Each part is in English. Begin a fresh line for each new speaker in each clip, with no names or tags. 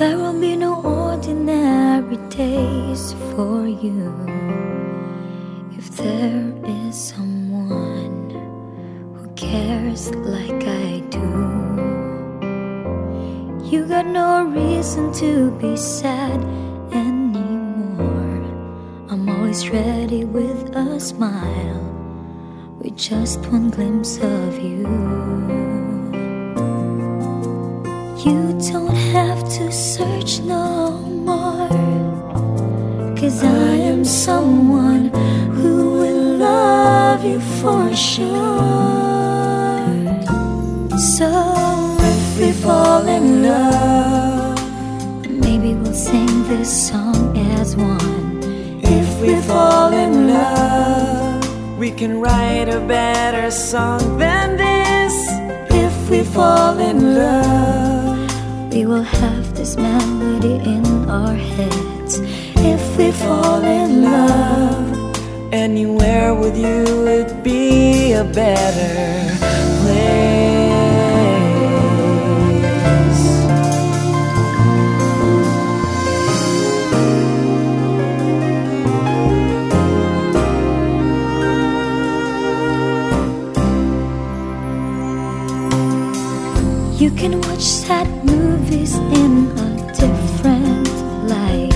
There will be no ordinary days for you if there is someone who cares like I do. You got no reason to be sad anymore. I'm always ready with a smile, with just one glimpse of you. You don't have to search no more. Cause I am someone who will love you for sure. So if we fall in love, maybe we'll sing this song as one.
If we fall in love, we can write a better song than this. If we fall in love,
we will have this melody in our heads if we fall in love.
Anywhere with you would be a better
You can watch sad movies in a different light.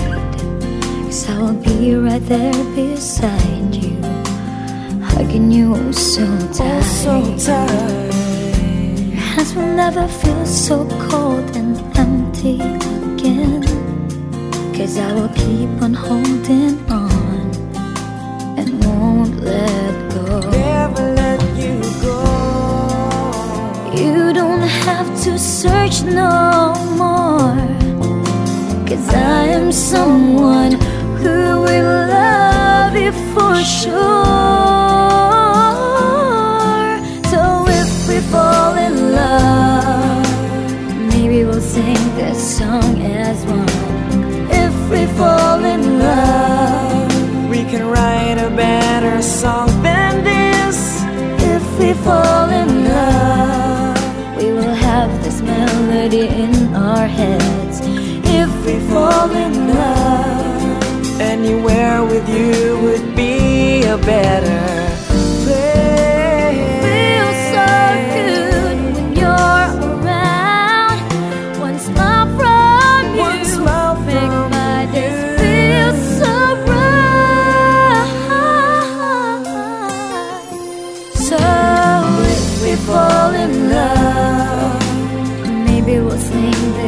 Cause I will be right there beside you, hugging you so tight.
Oh, so tight.
Your hands will never feel so cold and empty again. Cause I will keep on holding on to search no more. Cause I am someone who will love you for sure. So if we fall in love, maybe we'll sing this song as one. If we fall in love,
We can write a better song than this.
if we fall in love, in our heads. If we fall in love,
Anywhere with you would be a better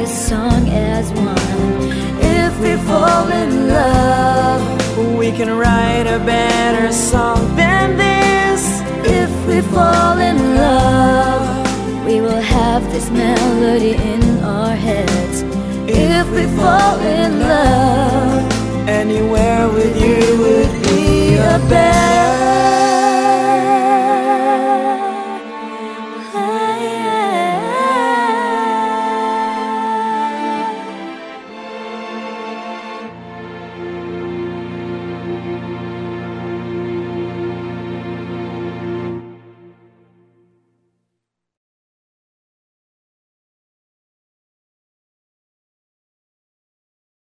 is sung as one. If we
fall in
love,
we
can write
a
better song than this. If we fall in love, we will have this melody in our heads. If we fall in love,
anywhere with you would be a better.